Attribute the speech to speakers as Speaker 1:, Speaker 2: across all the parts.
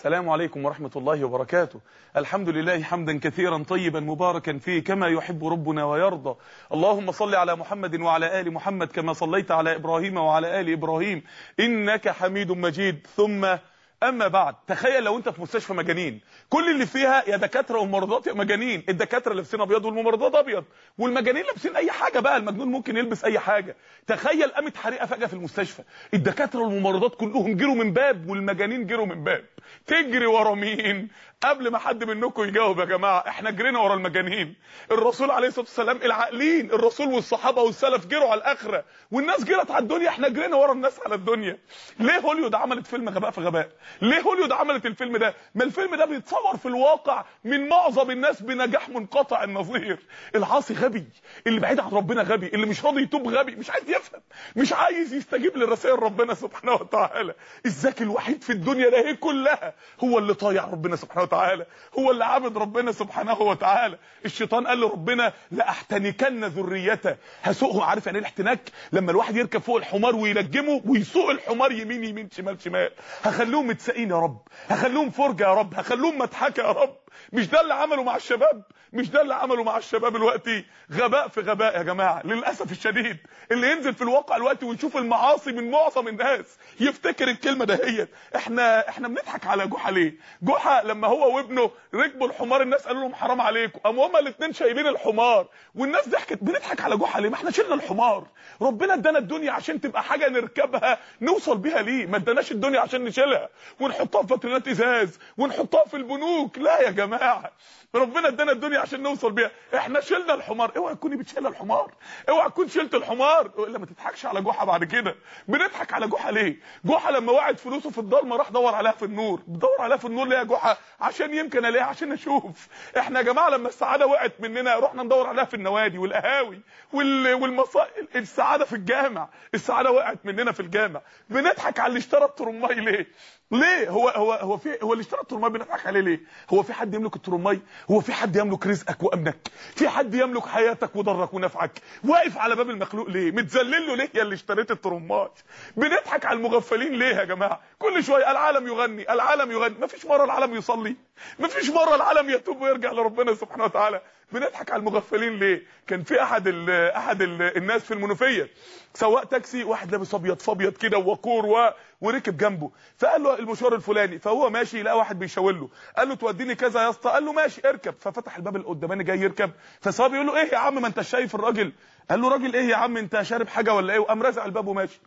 Speaker 1: السلام عليكم ورحمة الله وبركاته. الحمد لله حمدا كثيرا طيبا مباركا فيه كما يحب ربنا ويرضى. اللهم صل على محمد وعلى آل محمد كما صليت على إبراهيم وعلى آل إبراهيم. إنك حميد مجيد. ثم أما بعد تخيل لو أنت في مستشفى مجانين. كل اللي فيها يا دكاترة وممرضات يا مجانين. الدكاترة لابسين أبيض والممرضات أبيض. والمجانين لابسين أي حاجة بقى المجنون ممكن يلبس أي حاجة. تخيل قامت حريقة فجأة في المستشفى. الدكاترة والممرضات كلهم جروا من باب والمجانين جروا من باب. تجري ورا مين؟ قبل ما حد منكم يجاوب يا جماعة إحنا جرينا ورا المجانين. الرسول عليه الصلاة والسلام العاقلين. الرسول والصحابة والسلف جروا على الآخرة. والناس جرت على الدنيا إحنا جرينا ورا الناس على الدنيا. ليه هوليود عملت فيلم غباء في غباء؟ ليه هوليود عملت الفيلم ده؟ ما الفيلم ده بيتصور في الواقع من معظم الناس بنجاح منقطع النظير. العاصي غبي اللي بعيد عن ربنا غبي اللي مش راضي يتوب غبي مش عايز يفهم مش عايز يستجيب لرسائل ربنا سبحانه وتعالى. الذكي الوحيد في الدنيا ده هي كلها هو اللي طايع ربنا سبحانه وتعالى هو اللي عابد ربنا سبحانه وتعالى. الشيطان قال لربنا لأحتنكن ذريته. هسوقهم عارف يعني إيه الاحتناك؟ لما الواحد يركب فوق الحمار ويلجمه ويسوق الحمار يمين يمين شمال شمال. هخليهم متساقين يا رب. هخليهم فرجه يا رب. هخليهم مضحكة يا رب. مش ده اللي عمله مع الشباب؟ مش ده اللي عمله مع الشباب دلوقتي غباء في غباء يا جماعة للأسف الشديد. اللي ينزل في الواقع دلوقتي ويشوف المعاصي من معظم الناس يفتكر الكلمة دهيت إحنا إحنا بنضحك على جحا ليه؟ جحا لما هو وابنه ركبوا الحمار الناس قالوا لهم حرام عليكم. قاموا هما الاثنين شايلين الحمار والناس ضحكت. بنضحك على جحا ليه؟ ما إحنا شلنا الحمار. ربنا ادانا الدنيا عشان تبقى حاجة نركبها نوصل بيها ليه؟ ما اداناش الدنيا عشان نشيلها. ونحطها في فاترينات إزاز ونحطها في البنوك. لا يا جماعة. ربنا ادانا الدنيا عشان نوصل بيها. إحنا شلنا الحمار. اوعى تكوني بتشيل الحمار. اوعى تكون شلت الحمار. الا ما تضحكش على جحا بعد كده. بنضحك على جحا ليه؟ جحا لما وقعت فلوسه في الضلمه راح دور عليها في النور. بدور عليها في النور ليه يا جحا؟ عشان يمكن ألاقيها عشان أشوف إحنا يا جماعة لما السعادة وقعت مننا رحنا ندور عليها في النوادي والقهاوي وال... والمصا السعادة في الجامع. السعادة وقعت مننا في الجامع. بنضحك على اللي اشترى الترماي ليه؟ ليه؟ هو هو هو في هو اللي اشترى الترماي بنضحك عليه ليه؟ هو في حد يملك الترماي؟ هو في حد يملك رزقك وأمنك؟ في حد يملك حياتك وضرك ونفعك؟ واقف على باب المخلوق ليه؟ متذلل له ليه يا اللي اشتريت الترماي؟ بنضحك على المغفلين ليه يا جماعة؟ كل شوية العالم يغني العالم يغني. مفيش مرة العالم يصلي. مفيش مرة العالم يتوب ويرجع لربنا سبحانه وتعالى. بنضحك على المغفلين ليه؟ كان في أحد ال أحد ال الناس في المنوفية سواق تاكسي واحد لابس أبيض فابيض كده ووقور و... وركب جنبه. فقال له المشوار الفلاني فهو ماشي لقى واحد بيشاور له. قال له توديني كذا يا اسطى؟ قال له ماشي اركب. ففتح الباب اللي قداماني جاي يركب. فالسواق بيقول له إيه يا عم ما أنت شايف الراجل قال له راجل إيه يا عم أنت شارب حاجة ولا إيه؟ وقام رازع الباب وماشي.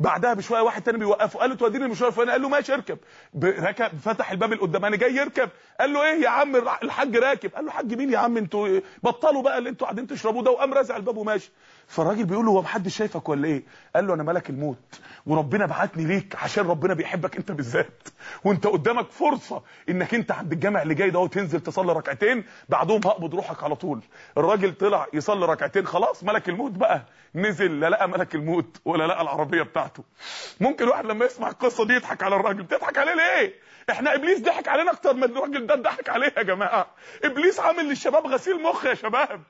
Speaker 1: بعدها بشوية واحد تاني بيوقفه قال له توديني المشوار الفلاني. قال له ماشي اركب. ركب فتح الباب اللي قداماني جاي يركب. قال له إيه يا عم الحاج راكب. قال له حاج مين يا عم؟ أنتوا بطلوا بقى اللي أنتوا قاعدين تشربوه ده. وقام رازع الباب وماشي. فالراجل بيقول له هو محدش شايفك ولا إيه؟ قال له أنا ملك الموت وربنا بعتني ليك عشان ربنا بيحبك أنت بالذات وأنت قدامك فرصة إنك أنت عند الجامع اللي جاي ده وتنزل تصلي ركعتين بعدهم هقبض روحك على طول. الراجل طلع يصلي ركعتين خلاص ملك الموت بقى نزل لا لقى ملك الموت ولا لقى العربية بتاعته. ممكن واحد لما يسمع القصة دي يضحك على الراجل بتضحك عليه ليه؟ إحنا إبليس ضحك علينا أكتر من الراجل ده ضحك عليه يا جماعة إبليس عامل للشباب غسيل مخ يا شباب.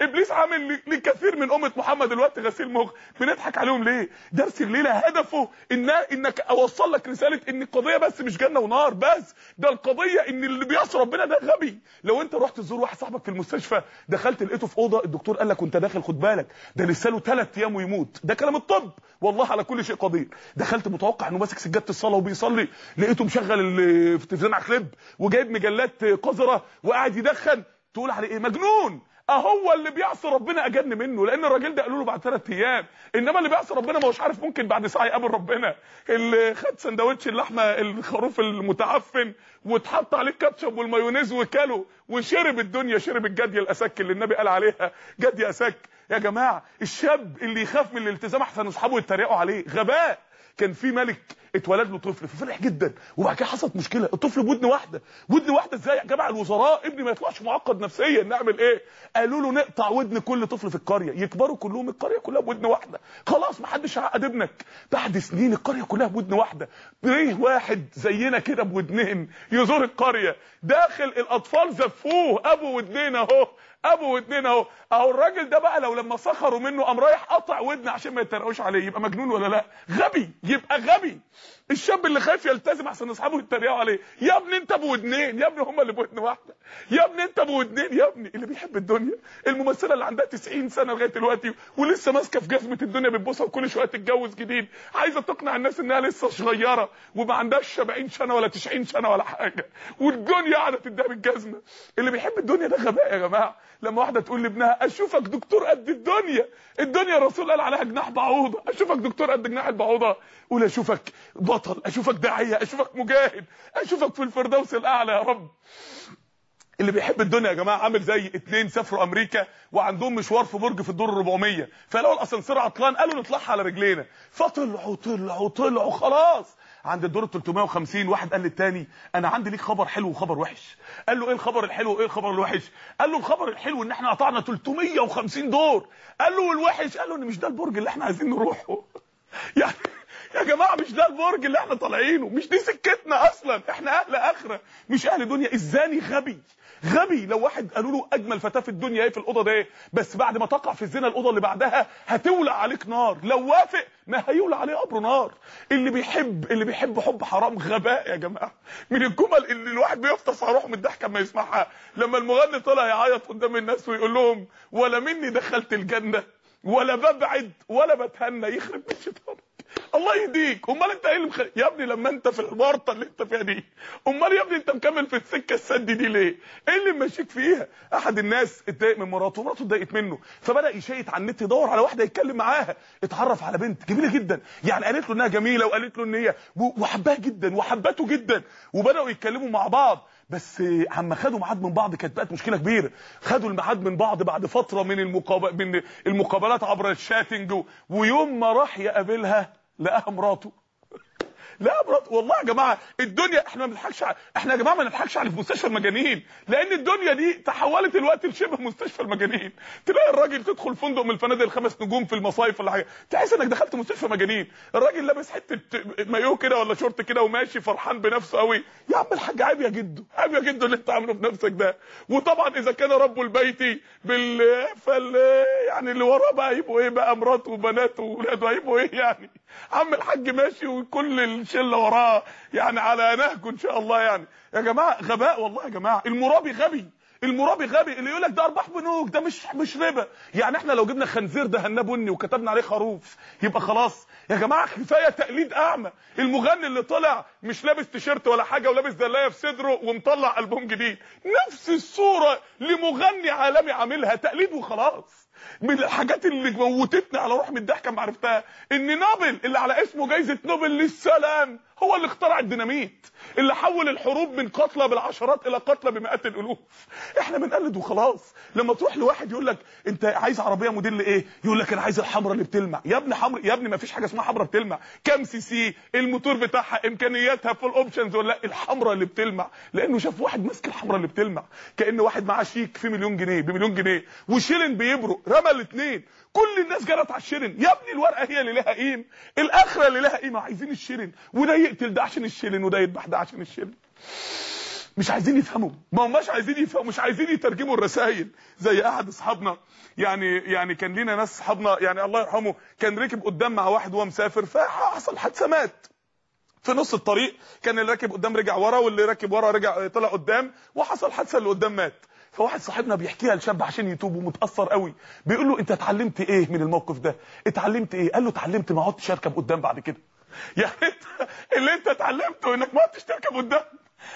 Speaker 1: إبليس عامل لكثير من أمة محمد دلوقتي غسيل مخ. بنضحك عليهم ليه؟ درس الليلة هدفه ان إنك أوصل لك رسالة إن القضية بس مش جنة ونار بس. ده القضية إن اللي بيعصي ربنا ده غبي. لو أنت رحت تزور واحد صاحبك في المستشفى دخلت لقيته في أوضة الدكتور قال لك وانت داخل خد بالك. ده لسه له 3 أيام ويموت. ده كلام الطب. والله على كل شيء قدير. دخلت متوقع إنه ماسك سجادة الصلاة وبيصلي. لقيته مشغل التلفزيون على كليب. وجايب مجلات قذرة. وقاعد يدخن. تقول عليه إيه؟ مجنون. أهو اللي بيعصي ربنا أجن منه لأن الراجل ده قالوا له بعد ثلاث أيام. إنما اللي بيعصي ربنا ما هوش عارف ممكن بعد ساعة يقابل ربنا. اللي خد سندوتش اللحمة الخروف المتعفن واتحط عليه الكاتشب والمايونيز وكله وشرب الدنيا شرب الجديه الأسك اللي النبي قال عليها. جديه أسك. يا جماعة الشاب اللي يخاف من الالتزام أحسن أصحابه يتريقوا عليه. غباء. كان في ملك اتولد له طفل ففرح جدا. وبعد كده حصلت مشكلة. الطفل بودن واحدة. ودن واحدة إزاي؟ يا جماعة الوزراء ابني ما يطلعش معقد نفسيا. نعمل إيه؟ قالوا له نقطع ودن كل طفل في القرية. يكبروا كلهم القرية كلها بودن واحدة. خلاص ما حدش هيعقد ابنك. بعد سنين القرية كلها بودن واحدة. ليه واحد زينا كده بودنين يزور القرية. داخل الأطفال زفوه. أبو ودنين أهو. أبو ودنين أهو. أهو الراجل ده بقى لو لما سخروا منه قام رايح قطع ودن عشان ما يتريقوش عليه. يبقى مجنون ولا لا؟ غبي. يبقى غبي. الشاب اللي خايف يلتزم عشان اصحابه يتريقوا عليه. يا ابني انت بودنين يا ابني هم اللي بودن واحدة. يا ابني انت بودنين يا ابني. اللي بيحب الدنيا الممثلة اللي عندها 90 سنة لغاية دلوقتي ولسه ماسكة في جزمة الدنيا بتبوسها وكل شوية تتجوز جديد. عايزة تقنع الناس إنها لسه صغيرة وما عندهاش 70 سنة ولا 90 سنة ولا حاجة. والدنيا قاعدة تديها بالجزمه اللي بيحب الدنيا ده غباء يا جماعة. لما واحدة تقول لابنها أشوفك دكتور قد الدنيا. الدنيا الرسول قال عليها جناح بعوضة. أشوفك دكتور قد جناح البعوضة. قول أشوفك بطل أشوفك داعية أشوفك مجاهد أشوفك في الفردوس الأعلى يا رب. اللي بيحب الدنيا يا جماعة عامل زي اتنين سافروا أمريكا وعندهم مشوار في برج في الدور ال 400 فلقوا الأسانسير عطلان قالوا نطلعها على رجلينا. فطلعوا طلعوا طلعوا خلاص. عند الدور ال 350 واحد قال للتاني أنا عندي ليك خبر حلو وخبر وحش. قال له إيه الخبر الحلو وإيه الخبر الوحش؟ قال له الخبر الحلو إن إحنا قطعنا 350 دور. قال له والوحش؟ قال له إن مش ده البرج اللي إحنا عايزين نروحه. يعني يا جماعة مش ده البرج اللي إحنا طالعينه مش دي سكتنا أصلا إحنا أهل آخرة. مش أهل دنيا الزاني غبي. غبي. لو واحد قالوا له أجمل فتاة في الدنيا إيه في الأوضة ده؟ بس بعد ما تقع في الزنا الأوضة اللي بعدها هتولع عليك نار. لو وافق ما هيولع عليه قبر نار. اللي بيحب اللي بيحب حب حرام غباء يا جماعة. من الجمل اللي الواحد بيفطس على روحه من الضحك اما يسمعها. لما المغني طلع يعيط قدام الناس ويقول لهم ولا مني دخلت الجنة ولا ببعد ولا بتهنى. يخرب بيت شيطانك الله يهديك. أمال أنت إيه اللي مخ... يا ابني لما أنت في الورطه اللي أنت فيها دي أمال يا ابني أنت مكمل في السكة السد دي ليه؟ إيه اللي ماشيك فيها؟ أحد الناس اتضايق من مراته ومراته اتضايقت منه فبدأ يشيط على النت يدور على واحدة يتكلم معاها. اتعرف على بنت جميلة جدا يعني قالت له إنها جميلة وقالت له إن هي وحبها جدا وحبته جدا وبدأوا يتكلموا مع بعض. بس عما خدوا ميعاد من بعض كانت بقت مشكلة كبيرة. خدوا الميعاد من بعض بعد فترة من المقاب... من المقابلات عبر الشاتنج ويوم ما راح يقابلها لقاها مراته. لا مرات والله يا جماعة الدنيا إحنا ما بنضحكش ع... إحنا يا جماعة ما نضحكش على مستشفى المجانين لأن الدنيا دي تحولت دلوقتي لشبه مستشفى المجانين. تلاقي الراجل تدخل فندق من الفنادق الخمس نجوم في المصايف ولا حاجة تحس إنك دخلت مستشفى مجانين. الراجل لابس حتة مايو كده ولا شورت كده وماشي فرحان بنفسه قوي. يا عم الحاج عيب يا جدو عيب يا جدو اللي انت عامله في نفسك ده. وطبعا إذا كان رب البيت بال فال يعني اللي وراه بقى هيبقوا إيه بقى مراته وبناته واولاده هيبقوا إيه يعني؟ عم الحاج ماشي وكل الشلة وراه يعني على نهجه إن شاء الله يعني. يا جماعة غباء والله يا جماعة. المرابي غبي. المرابي غبي. اللي يقول لك ده أرباح بنوك ده مش مش ربا. يعني إحنا لو جبنا خنزير دهناه بني وكتبنا عليه خروف يبقى خلاص. يا جماعة كفاية تقليد أعمى. المغني اللي طلع مش لابس تيشيرت ولا حاجة ولابس دلاية في صدره ومطلع ألبوم جديد. نفس الصورة لمغني عالمي عاملها. تقليد وخلاص. من الحاجات اللي موتتني على روح من الضحكة ما عرفتها إن نوبل اللي على اسمه جايزة نوبل للسلام. هو اللي اخترع الديناميت اللي حول الحروب من قتلى بالعشرات إلى قتلى بمئات الألوف. إحنا بنقلد وخلاص. لما تروح لواحد يقول لك أنت عايز عربية موديل إيه؟ يقول لك أنا عايز الحمراء اللي بتلمع. يا ابني حمر يا ابني ما فيش حاجة اسمها حمراء بتلمع. كام سي سي؟ الموتور بتاعها إمكانياتها full options ولا لا الحمراء اللي بتلمع. لأنه شاف واحد ماسك الحمراء اللي بتلمع. كأن واحد معاه شيك فيه مليون جنيه بمليون جنيه. وشلن بيبرق رمى الاثنين كل الناس جرت على الشلن يا ابني الورقة هي اللي لها قيمة الآخرة اللي لها قيمة. عايزين الشلن وده يقتل ده عشان الشلن وده يذبح ده عشان الشلن مش عايزين يفهموا. ما هماش عايزين يفهموا مش عايزين يترجموا الرسائل زي أحد أصحابنا. يعني يعني كان لينا ناس أصحابنا يعني الله يرحمه كان ركب قدام مع واحد وهو مسافر فحصل حادثة مات. في نص الطريق كان اللي راكب قدام رجع ورا واللي راكب ورا رجع طلع قدام وحصل حادثة اللي قدام مات. فواحد صاحبنا بيحكيها لشاب عشان يتوب ومتأثر قوي. بيقول له أنت اتعلمت إيه من الموقف ده؟ اتعلمت إيه؟ قال له اتعلمت ما اقعدش أركب قدام بعد كده. يعني انت اللي انت اتعلمته انك ما اقعدش تركب قدام.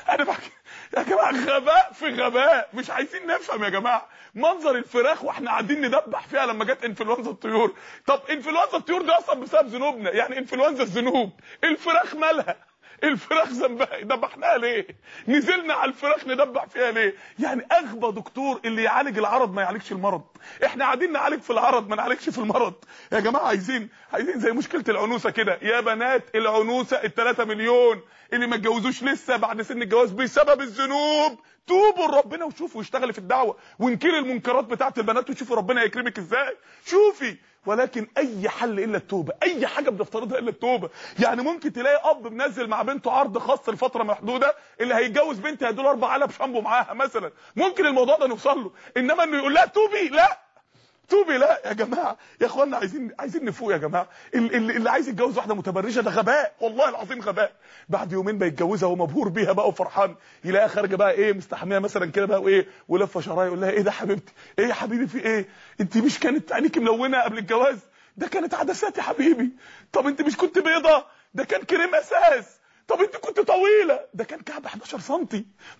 Speaker 1: أنا بحكي يا جماعة غباء في غباء. مش عايزين نفهم يا جماعة. منظر الفراخ وإحنا قاعدين ندبح فيها لما جت انفلونزا الطيور. طب انفلونزا الطيور دي أصلا بسبب ذنوبنا. يعني انفلونزا الذنوب. الفراخ مالها؟ الفراخ ذنبها دبحناها ليه؟ نزلنا على الفراخ ندبح فيها ليه؟ يعني أغبى دكتور اللي يعالج العرض ما يعالجش المرض. إحنا قاعدين نعالج في العرض ما نعالجش في المرض. يا جماعة عايزين عايزين زي مشكلة العنوسة كده. يا بنات العنوسة ال3 مليون اللي ما اتجوزوش لسه بعد سن الجواز بسبب الذنوب. توبوا لربنا وشوفوا اشتغلي في الدعوة. وانكري المنكرات بتاعت البنات وشوفي ربنا هيكرمك إزاي. شوفي ولكن أي حل إلا التوبة أي حاجة بنفترضها إلا التوبة. يعني ممكن تلاقي أب منزل مع بنته عرض خاص لفتره محدودة اللي هيتجوز بنتي هيدول أربع علب شامبو معاها مثلا. ممكن الموضوع ده نوصل له إنما إنه يقول لها توبي لا. توبي لا يا جماعة. يا اخوانا عايزين عايزين نفوق يا جماعة. ال- ال- اللي عايز يتجوز واحدة متبرجة ده غباء. والله العظيم غباء. بعد يومين بيتجوزها وهو مبهور بيها بقى وفرحان. يلاقيها خارجة بقى إيه مستحمية مثلا كده بقى وإيه ولفة شعرها يقول لها إيه ده حبيبتي؟ إيه يا حبيبي في إيه؟ أنت مش كانت عينيك ملونة قبل الجواز؟ ده كانت عدسات يا حبيبي. طب أنت مش كنت بيضة؟ ده كان كريم أساس. طب انت كنت طويلة. ده كان كعب 11 سم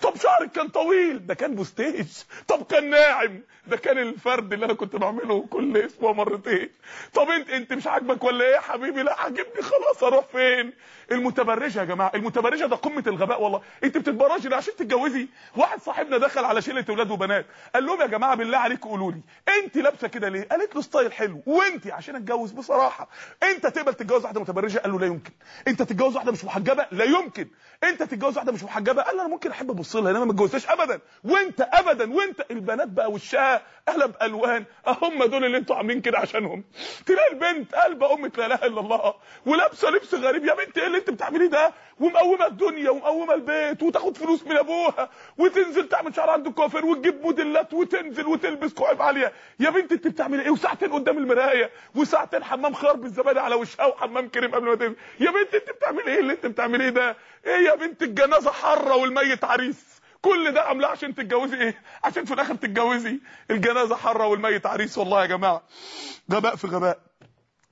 Speaker 1: طب شعرك كان طويل. ده كان بوستيج. طب كان ناعم. ده كان الفرد اللي أنا كنت بعمله كل أسبوع مرتين. طب انت انت مش عاجبك ولا إيه يا حبيبي؟ لا عاجبني. خلاص أروح فين؟ المتبرجة يا جماعة. المتبرجة ده قمة الغباء والله. انت بتتبرجي عشان تتجوزي. واحد صاحبنا دخل على شلة أولاد وبنات. قال لهم يا جماعة بالله عليكم قولوا لي انت لابسة كده ليه؟ قالت له style حلو. وانت عشان اتجوز بصراحة انت تقبل تتجوز واحدة متبرجة؟ قال له لا يمكن. انت تتجوز واحدة مش محجبة؟ لا يمكن. انت تتجوز واحدة مش محجبة؟ قال أنا ممكن أحب أبص لها انما ما اتجوزهاش ابدا. وأنت ابدا وأنت البنات بقى وشها قلب الوان أهم دول اللي أنتوا عاملين كده عشانهم. تلاقي البنت قلبه امه لا إله إلا الله ولابسة لبس غريب. يا بنت إيه اللي انت بتعمليه ده؟ ومقومة الدنيا ومقومة البيت وتاخد فلوس من أبوها وتنزل تعمل شعر عند الكوافير وتجيب موديلات وتنزل وتلبس كعب عالية. يا بنت انت بتعملي إيه؟ وساعتين قدام المراية وساعتين حمام خيار بالزبادي على وشها وحمام كريم قبل ما تنزل. يا بنت انت بتعملي إيه اللي انت بتعمليه ده؟ إيه يا بنت الجنازة حره والميت عريس. كل ده عاملاه عشان تتجوزي إيه؟ عشان في الآخر تتجوزي. الجنازة حره والميت عريس والله يا جماعة. غباء في غباء.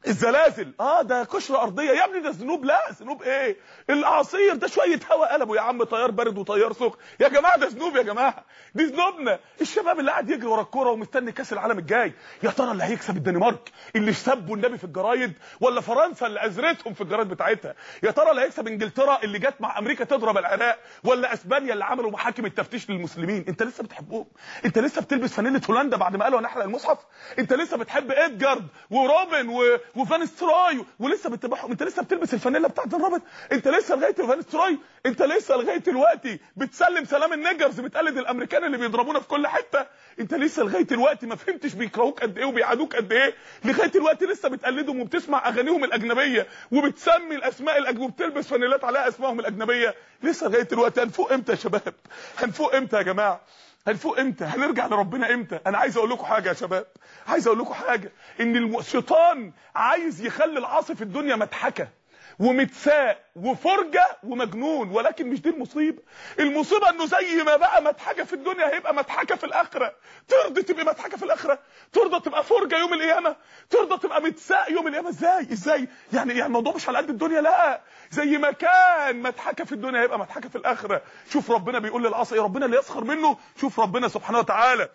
Speaker 1: الزلازل. آه ده قشره أرضية. يا ابني ده ذنوب. لا ذنوب إيه؟ الاعاصير ده شوية هواء قلبوا يا عم طيار بارد وطيار سخن. يا جماعة ده ذنوب يا جماعة. دي ذنوبنا. الشباب اللي قاعد يجري ورا الكورة ومستني كأس العالم الجاي. يا ترى اللي هيكسب الدنمارك؟ اللي سبوا النبي في الجرايد؟ ولا فرنسا اللي أزرتهم في الجرايد بتاعتها؟ يا ترى اللي هيكسب إنجلترا اللي جت مع أمريكا تضرب العراق؟ ولا إسبانيا اللي عملوا محاكم التفتيش للمسلمين؟ أنت لسه بتحبهم. أنت لسه بتلبس فانيلة هولندا بعد ما قالوا هنحرق المصحف؟ أنت لسه بتحب إدجارد وروبن و... وفان ستراي ولسه بتتابعهم انت لسه بتلبس الفانيلا بتاعت الروبن انت لسه لغاية فان ستراي انت لسه لغاية دلوقتي بتسلم سلام ال niggers بتقلد الأمريكان اللي بيضربونا في كل حتة. انت لسه لغاية دلوقتي ما فهمتش بيكرهوك قد إيه وبيعادوك قد إيه. لغاية دلوقتي لسه بتقلدهم وبتسمع أغانيهم الأجنبية وبتسمي الأسماء الاجنبيه وبتلبس فانيلات عليها أسمائهم الأجنبية. لسه لغاية دلوقتي هنفوق إمتى يا شباب؟ هنفوق إمتى يا جماعة؟ هنفوق إمتى؟ هنرجع لربنا إمتى؟ أنا عايز أقول لكم حاجة يا شباب. عايز أقول لكم حاجة. إن الشيطان عايز يخلي العاصي في الدنيا مضحكة. ومتساء وفرجة ومجنون ولكن مش دي المصيبة. المصيبة إنه زي ما بقى مضحكة في الدنيا هيبقى مضحكة في الآخرة. ترضي تبقى مضحكة في الآخرة. ترضى تبقى فرجة يوم القيامة. ترضى تبقى متساء يوم القيامة. إزاي؟ إزاي؟ يعني يعني الموضوع مش على قد الدنيا لا. زي ما كان مضحكة في الدنيا هيبقى مضحكة في الآخرة. شوف ربنا بيقول للعاصي ربنا اللي يسخر منه شوف ربنا سبحانه وتعالى.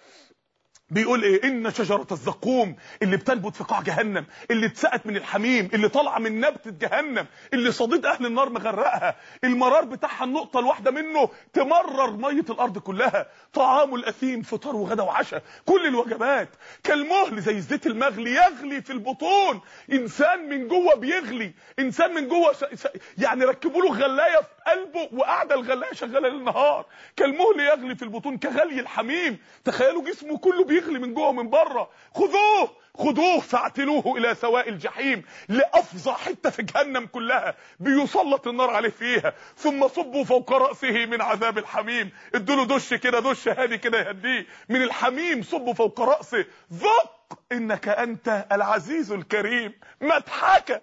Speaker 1: بيقول إيه؟ إن شجرة الزقوم اللي بتنبت في قاع جهنم اللي اتسقت من الحميم اللي طالعة من نبتة جهنم اللي صديد أهل النار مغرقها المرار بتاعها النقطة الواحدة منه تمرر مية الأرض كلها. طعام الأثيم فطار وغدا وعشاء كل الوجبات. كالمهل زي الزيت المغلي يغلي في البطون. إنسان من جوه بيغلي. إنسان من جوه ش... ش... يعني ركبوا له غلاية في قلبه وقاعدة الغلاية شغالة ليل نهار كالمهل يغلي في البطون كغلي الحميم. تخيلوا جسمه كله بيغلي. من جوه ومن بره. خذوه! خذوه فاعتلوه إلى سواء الجحيم لأفظع حتة في جهنم كلها. بيسلط النار عليه فيها. ثم صبوا فوق رأسه من عذاب الحميم. ادوا دش كده دش هادي كده يهديه. من الحميم صبوا فوق رأسه. ذق إنك أنت العزيز الكريم. مضحكه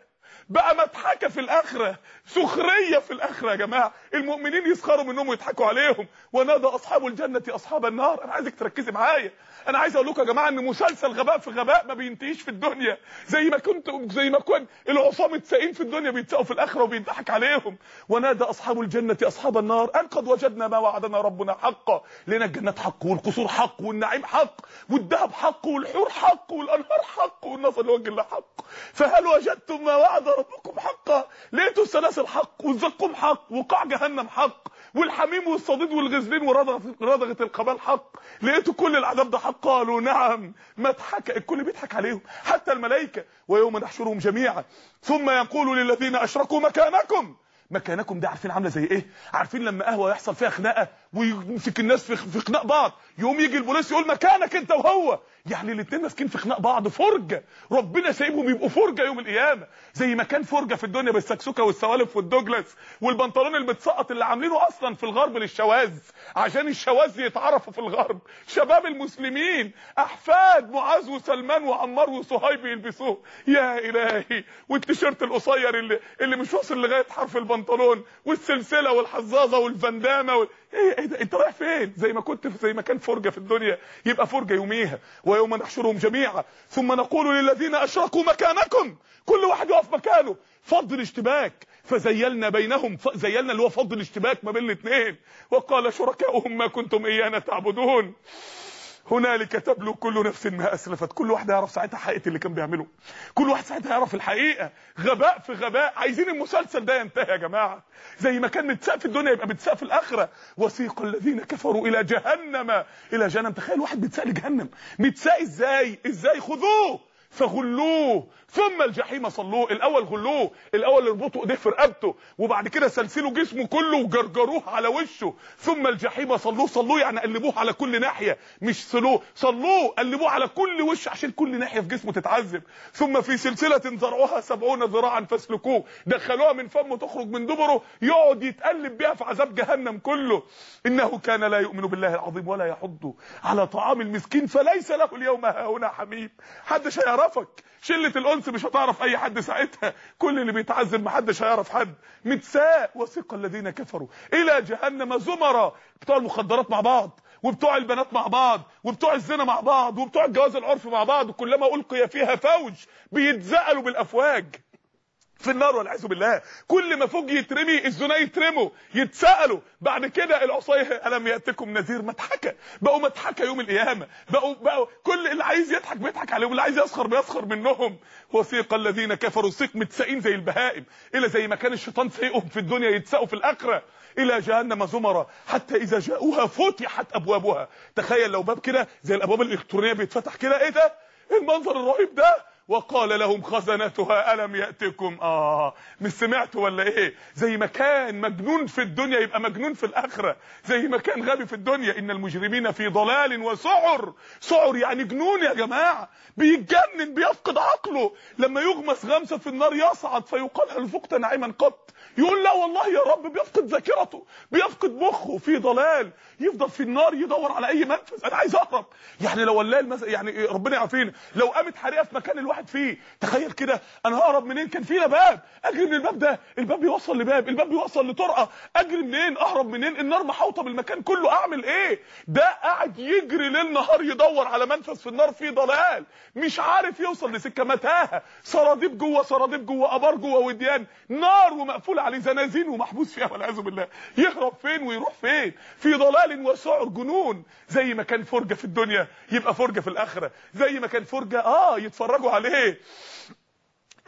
Speaker 1: بقى مضحكة في الآخرة سخرية في الآخرة يا جماعة. المؤمنين يسخروا منهم ويضحكوا عليهم. ونادى أصحاب الجنة أصحاب النار. أنا عايزك تركزي معايا. أنا عايز أقول لكم يا جماعة إن مسلسل غباء في غباء ما بينتهيش في الدنيا. زي ما كنت زي ما كنت العصام متساقين في الدنيا بيتساقوا في الآخرة وبيضحك عليهم. ونادى أصحاب الجنة أصحاب النار. أن قد وجدنا ما وعدنا ربنا حقا. لنا الجنات حق والقصور حق والنعيم حق والذهب حق والحور حق والأنهار حق والنصر لوجه الله حق. فهل وجدتم ما وعد ربكم حقا. لقيتوا السلاسل حق والزقوم حق وقاع جهنم حق والحميم والصديد والغزلين ورضغة القبال حق. لقيتوا كل العذاب ده حق. قالوا نعم. ما الكل بيضحك عليهم. حتى الملائكة ويوم نحشرهم جميعا. ثم يقول للذين أشركوا مكانكم. مكانكم دي عارفين عاملة زي إيه؟ عارفين لما قهوة يحصل فيها خناقة ويمسك الناس في خناق بعض. يقوم يجي البوليس يقول مكانك انت وهو. يعني الاثنين ماسكين في خناق بعض فرجة. ربنا سايبهم يبقوا فرجة يوم القيامة. زي ما كان فرجة في الدنيا بالسكسوكه والسوالف والدوجلاس والبنطلون المتسقط اللي عاملينه أصلا في الغرب للشواذ. عشان الشواذ يتعرفوا في الغرب. شباب المسلمين. أحفاد معاذ وسلمان وعمار وصهيب يلبسوه. يا إلهي. والتيشيرت القصير اللي اللي مش واصل لغاية حرف البنطلون والسلسلة والحظاظة والفندامة وال... إيه ده إنت رايح فين؟ زي ما كنت زي ما كان فرجة في الدنيا يبقى فرجة يوميها ويوم نحشرهم جميعا. ثم نقول للذين أشركوا مكانكم كل واحد يقف مكانه. فض الاشتباك فزيلنا بينهم زيلنا اللي هو فض الاشتباك ما بين الاثنين. وقال شركاؤهم ما كنتم إيانا تعبدون. هنالك تبلو كل نفس ما أسلفت. كل واحد يعرف ساعتها حقيقة اللي كان بيعمله. كل واحد ساعتها يعرف الحقيقة. غباء في غباء. عايزين المسلسل ده ينتهي يا جماعة. زي ما كان متساق في الدنيا يبقى متساق في الآخرة. وسيق الذين كفروا إلى جهنم. إلى جهنم. تخيل واحد بيتساق لجهنم. متساق إزاي؟ إزاي؟ خذوه. فغلوه. ثم الجحيم صلوه. الأول غلوه. الأول اربطوا ايديه في رقبته وبعد كده سلسلوا جسمه كله وجرجروه على وشه. ثم الجحيم صلوه. صلوه يعني قلبوه على كل ناحية. مش صلوه. صلوه. قلبوه على كل وش عشان كل ناحية في جسمه تتعذب. ثم في سلسلة ذرعها سبعون ذراعا فاسلكوه. دخلوها من فمه تخرج من دبره. يقعد يتقلب بيها في عذاب جهنم كله. إنه كان لا يؤمن بالله العظيم ولا يحض على طعام المسكين. فليس له اليوم هاهنا حميم. محدش هيعرفك. شلة الأنس مش هتعرف أي حد ساعتها. كل اللي بيتعذب محدش هيعرف حد. متساء وثق الذين كفروا. إلى جهنم زمرا بتوع المخدرات مع بعض وبتوع البنات مع بعض وبتوع الزنا مع بعض وبتوع الجواز العرفي مع بعض. وكلما ألقي فيها فوج بيتزقلوا بالأفواج. في النار والعياذ بالله. كل ما فوج يترمي الزنا يترموا يتسالوا بعد كده العصاية ألم يأتكم نذير مضحكة؟ بقوا مضحكة يوم القيامة. بقوا بقوا كل اللي عايز يضحك بيضحك عليهم اللي عايز يسخر بيسخر منهم. وسيق الذين كفروا سيق متساقين زي البهائم إلى زي ما كان الشيطان سيقهم في الدنيا يتساقوا في الآخرة. إلى جهنم زمرا حتى إذا جاءوها فتحت أبوابها. تخيل لو باب كده زي الأبواب الإلكترونية بيتفتح كده إيه ده؟ المنظر الرهيب ده! وقال لهم خزنتها ألم يأتكم؟ آه. مش سمعتوا ولا إيه؟ زي ما كان مجنون في الدنيا يبقى مجنون في الآخرة. زي ما كان غبي في الدنيا. إن المجرمين في ضلال وسعر. سعر يعني جنون يا جماعة. بيتجنن بيفقد عقله. لما يغمس غمسة في النار يصعد فيقال هل فقت نعيما قط؟ يقول لا والله يا رب بيفقد ذاكرته بيفقد مخه في ضلال. يفضل في النار يدور على أي منفذ. أنا عايز اهرب يعني لو ولا. يعني ربنا يعافينا. لو قامت حريقة في مكان الواحد فيه. تخيل كده أنا ههرب منين؟ كان فينا باب أجري من الباب ده. الباب بيوصل لباب. الباب بيوصل لطرقة. أجري منين؟ أهرب منين؟ النار محوطة بالمكان كله. أعمل إيه؟ ده قاعد يجري ليل نهار يدور على منفذ في النار فيه ضلال. مش عارف يوصل لسكة متاهة. سراديب جوه سراديب جوه أبار جوه وديان. نار ومقفول عليه. زنازين ومحبوس فيها والعياذ بالله. يهرب فين ويروح فين؟ في ضلال وسعر جنون. زي ما كان فرجة في الدنيا يبقى فرجة في الآخرة. زي ما كان فرجة آه يتفرجوا عليه. ね。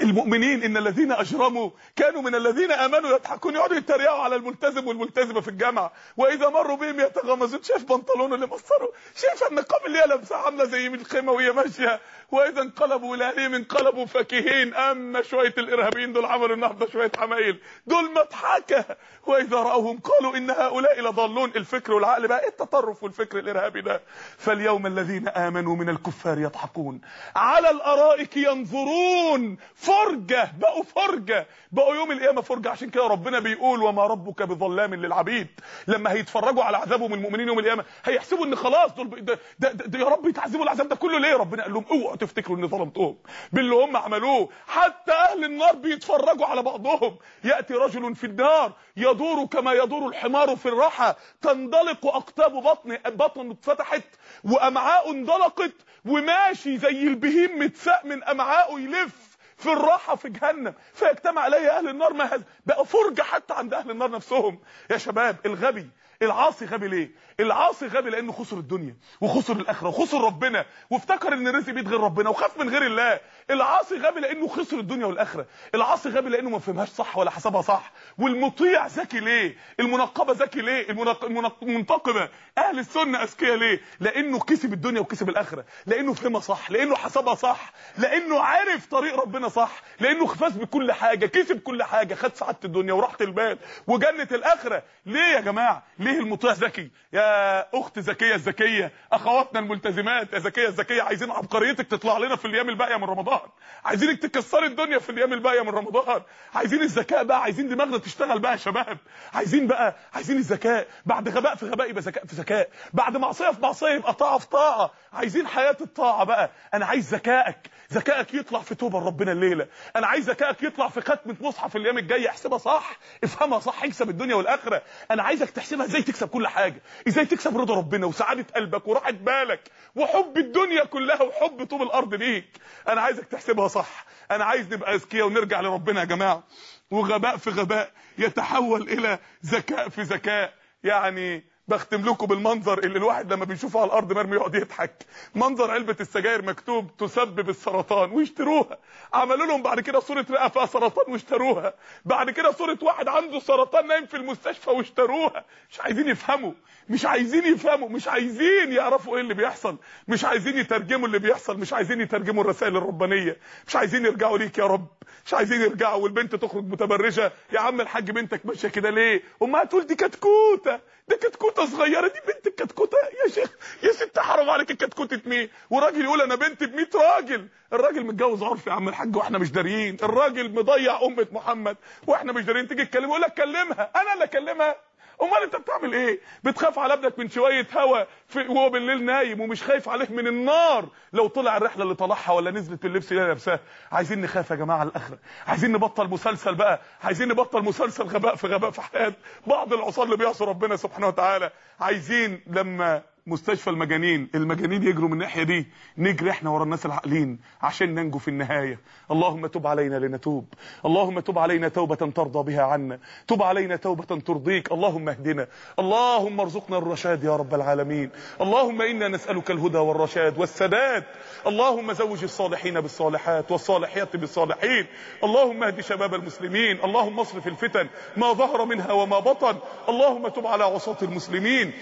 Speaker 1: المؤمنين إن الذين أجرموا كانوا من الذين آمنوا يضحكون يقعدوا يتريقوا على الملتزم والملتزمة في الجامعة. وإذا مروا بهم يتغمزون. شايف بنطلونه اللي مصره شايف النقاب اللي هي لابسه عاملة زي من الخيمه وهي ماشية؟ وإذا انقلبوا إلى انقلبوا فكهين أما شوية الإرهابيين دول عملوا النهارده شوية عمايل دول مضحكة. وإذا رأوهم قالوا إن هؤلاء لضالون الفكر والعقل. بقى إيه التطرف والفكر الإرهابي ده؟ فاليوم الذين آمنوا من الكفار يضحكون. على الأرائك ينظرون. فرجة بقوا فرجة. بقوا يوم القيامة فرجة. عشان كده ربنا بيقول وما ربك بظلام للعبيد. لما هيتفرجوا على عذابهم المؤمنين يوم القيامة هيحسبوا إن خلاص دول ده, ده, ده, ده يا رب يتعذبوا العذاب ده كله ليه؟ ربنا قال لهم اوعوا تفتكروا ان ظلمتهم. باللي هم عملوه. حتى أهل النار بيتفرجوا على بعضهم. يأتي رجل في النار يدور كما يدور الحمار في الرحى تندلق أقطاب بطن بطنه اتفتحت وامعاءه اندلقت وماشي زي البهيم متساق من امعائه يلف. في الراحة في جهنم فيجتمع عليه أهل النار ما هذا بقى فرجة حتى عند أهل النار نفسهم. يا شباب الغبي العاصي غبي ليه؟ العاصي غبي لأنه خسر الدنيا وخسر الآخرة وخسر ربنا وافتكر إن الرزق بيد غير ربنا وخاف من غير الله. العاصي غبي لأنه خسر الدنيا والآخرة. العاصي غبي لأنه ما فهمهاش صح ولا حسبها صح. والمطيع ذكي ليه؟ المنقبة ذكي ليه؟ المنق... المنق... المنتقبه أهل السنة أذكياء ليه؟ لأنه كسب الدنيا وكسب الآخرة. لأنه فهمها صح لأنه حسبها صح لأنه عارف طريق ربنا صح لأنه فاز بكل حاجة كسب كل حاجة خد سعادة الدنيا وراحة البال وجنة الآخرة. ليه يا جماعة؟ ليه ليه المطيع ذكي يا أخت زكية الذكيه أخواتنا الملتزمات يا زكية الذكيه عايزين عبقريتك تطلع لنا في الأيام الباقية من رمضان. عايزينك تكسري الدنيا في الأيام الباقية من رمضان. عايزين الذكاء بقى عايزين دماغنا تشتغل بقى يا شباب. عايزين بقى عايزين الذكاء بعد غباء في غباء يبقى ذكاء في ذكاء بعد معصية في معصية يبقى طاعة في طاعة. عايزين حياة الطاعة بقى. أنا عايز ذكائك ذكائك يطلع في توبة لربنا الليلة. أنا عايز ذكائك يطلع في ختمة مصحف الأيام الجاية. احسبها صح. افهمها صح. يكسب الدنيا والآخرة. أنا عايزك تحسبها إزاي تكسب كل حاجة؟ إزاي تكسب رضا ربنا وسعادة قلبك وراحة بالك وحب الدنيا كلها وحب طوب الأرض ليك؟ أنا عايزك تحسبها صح. أنا عايز نبقى أذكياء ونرجع لربنا يا جماعة. وغباء في غباء يتحول إلى ذكاء في ذكاء. يعني بختم لكم بالمنظر اللي الواحد لما بيشوفه على الأرض مرمي يقعد يضحك. منظر علبة السجاير مكتوب تسبب السرطان ويشتروها عملوا لهم بعد كده صورة رئه فيها سرطان واشتروها. بعد كده صورة واحد عنده سرطان نايم في المستشفى واشتروها. مش عايزين يفهموا. مش عايزين يفهموا. مش عايزين يعرفوا إيه اللي بيحصل. مش عايزين يترجموا اللي بيحصل. مش عايزين يترجموا الرسائل الربانية. مش عايزين يرجعوا ليك يا رب. مش عايزين يرجعوا والبنت تخرج متبرجة. يا عم الحاج بنتك ماشية كده ليه؟ امها تقول دي كتكوتة. ده كتكوتة صغيرة دي بنت الكتكوتة. يا شيخ يا ست حرام عليك الكتكوتة مين وراجل يقول أنا بنت ب 100 راجل. الراجل متجوز عرفي يا عم الحاج وإحنا مش داريين. الراجل مضيع أمة محمد وإحنا مش داريين. تيجي تكلمه يقول لك كلمها. أنا اللي أكلمها. امال انت بتعمل إيه؟ بتخاف على ابنك من شوية هوا وهو بالليل نايم ومش خايف عليك من النار. لو طلع الرحلة اللي طلعها ولا نزلت باللبس اللي لابساه. عايزين نخاف يا جماعة الآخرة. عايزين نبطل مسلسل بقى. عايزين نبطل مسلسل غباء في غباء في حياه بعض العصاه اللي بيعصوا ربنا سبحانه وتعالى. عايزين لما مستشفى المجانين. المجانين يجروا من الناحية دي. نجري إحنا ورا الناس العاقلين عشان ننجو في النهاية. اللهم تب علينا لنتوب. اللهم تب علينا توبة ترضى بها عنا. تب علينا توبة ترضيك. اللهم اهدنا. اللهم ارزقنا الرشاد يا رب العالمين. اللهم إنا نسألك الهدى والرشاد والسداد. اللهم زوج الصالحين بالصالحات والصالحات بالصالحين. اللهم اهد شباب المسلمين. اللهم اصرف الفتن ما ظهر منها وما بطن. اللهم تب على عصاة المسلمين.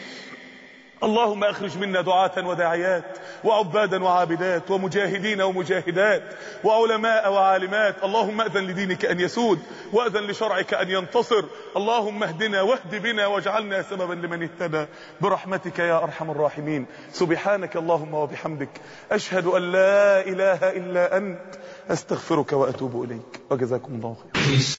Speaker 1: اللهم اخرج منا دعاة وداعيات وعبادا وعابدات ومجاهدين ومجاهدات وعلماء وعالمات. اللهم أذن لدينك أن يسود وأذن لشرعك أن ينتصر. اللهم اهدنا واهد بنا واجعلنا سببا لمن اهتدى. برحمتك يا أرحم الراحمين. سبحانك اللهم وبحمدك. أشهد أن لا إله إلا أنت. أستغفرك وأتوب إليك. وجزاكم الله خيرا.